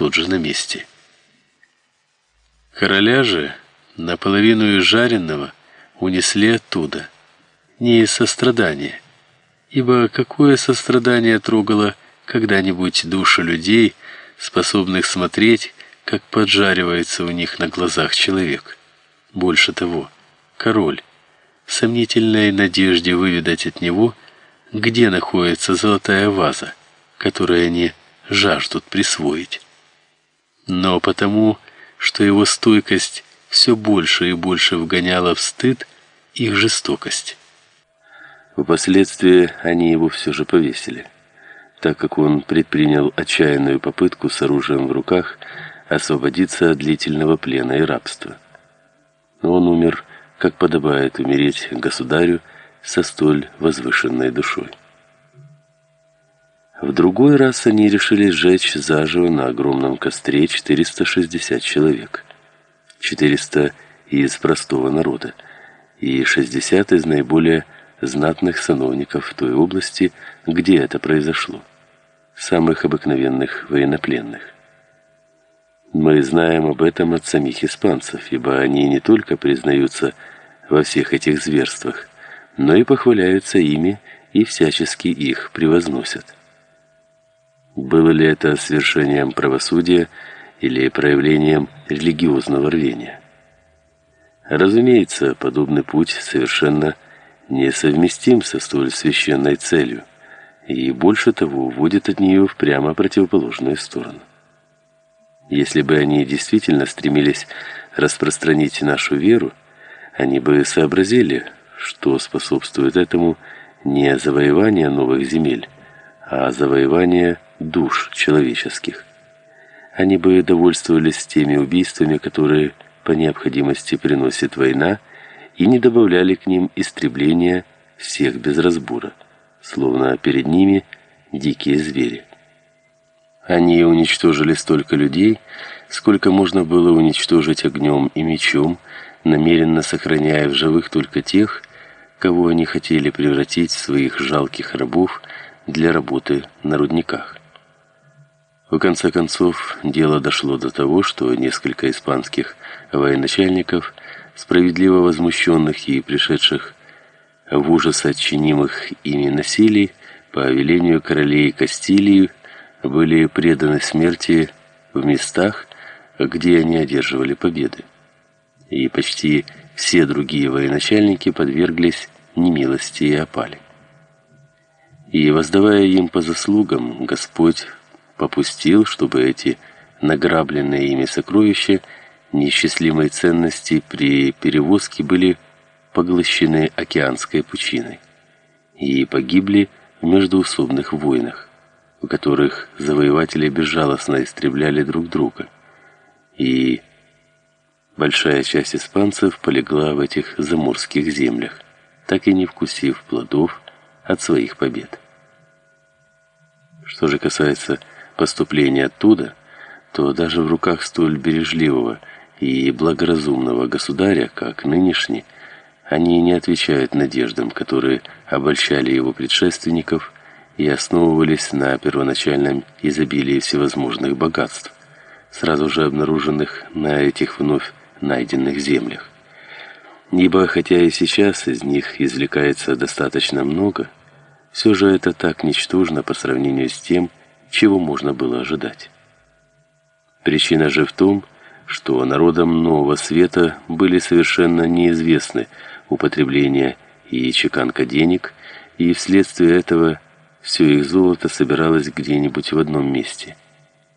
тут же на месте. Короля же, наполовину изжаренного, унесли оттуда, не из сострадания, ибо какое сострадание трогало когда-нибудь души людей, способных смотреть, как поджаривается у них на глазах человек. Больше того, король, в сомнительной надежде выведать от него, где находится золотая ваза, которую они жаждут присвоить. Но потому, что его стойкость все больше и больше вгоняла в стыд их жестокость. Впоследствии они его все же повесили, так как он предпринял отчаянную попытку с оружием в руках освободиться от длительного плена и рабства. Но он умер, как подобает умереть государю со столь возвышенной душой. В другой раз они решили сжечь заживо на огромном костре 460 человек. 400 из простого народа и 60 из наиболее знатных сановников той области, где это произошло, самых обыкновенных военнопленных. Мы знаем об этом от самих испанцев, ибо они не только признаются во всех этих зверствах, но и похваляются ими и всячески их превозносят. Было ли это совершением правосудия или проявлением религиозного рвения? Разумеется, подобный путь совершенно несовместим со столь священной целью и больше того уводит от нее в прямо противоположную сторону. Если бы они действительно стремились распространить нашу веру, они бы сообразили, что способствует этому не завоевание новых земель, а завоевание душ человеческих. Они бы довольствовались теми убийствами, которые по необходимости приносит война, и не добавляли к ним истребления всех без разбора, словно перед ними дикие звери. Они уничтожили столько людей, сколько можно было уничтожить огнем и мечом, намеренно сохраняя в живых только тех, кого они хотели превратить в своих жалких рабов для работы на рудниках. В конце концов, дело дошло до того, что несколько испанских военачальников, справедливо возмущенных и пришедших в ужас от чинимых ими насилий, по велению королей Кастилии, были преданы смерти в местах, где они одерживали победы. И почти все другие военачальники подверглись немилости и опали. И воздавая им по заслугам, Господь попустил, чтобы эти награбленные ими сокровища неисчислимой ценности при перевозке были поглощены океанской пучиной и погибли в междоусобных войнах в которых завоеватели безжалостно истребляли друг друга. И большая часть испанцев полегла в этих заморских землях, так и не вкусив плодов от своих побед. Что же касается поступления оттуда, то даже в руках столь бережливого и благоразумного государя, как нынешний, они не отвечают надеждам, которые обольщали его предшественников и основывались на первоначальном изобилии всевозможных богатств, сразу же обнаруженных на этих вновь найденных землях. Ибо хотя и сейчас из них извлекается достаточно много, все же это так ничтожно по сравнению с тем, чего можно было ожидать. Причина же в том, что народам Нового Света были совершенно неизвестны употребление и чеканка денег, и вследствие этого все их золото собиралось где-нибудь в одном месте,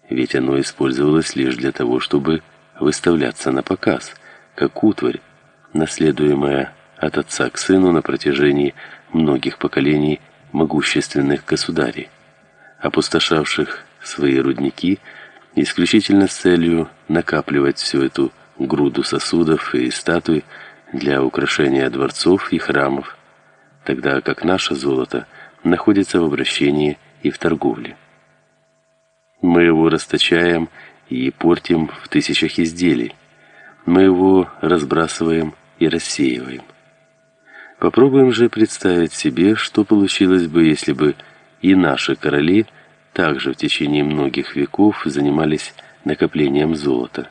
ведь оно использовалось лишь для того, чтобы выставляться на показ, как утварь, наследуемая от отца к сыну на протяжении многих поколений могущественных государей, опустошавших свои рудники исключительно с целью накапливать всю эту груду сосудов и статуй для украшения дворцов и храмов, тогда как наше золото – находится в обращении и в торговле. Мы его расточаем и портим в тысячах изделий. Мы его разбрасываем и рассеиваем. Попробуем же представить себе, что получилось бы, если бы и наши короли также в течение многих веков занимались накоплением золота.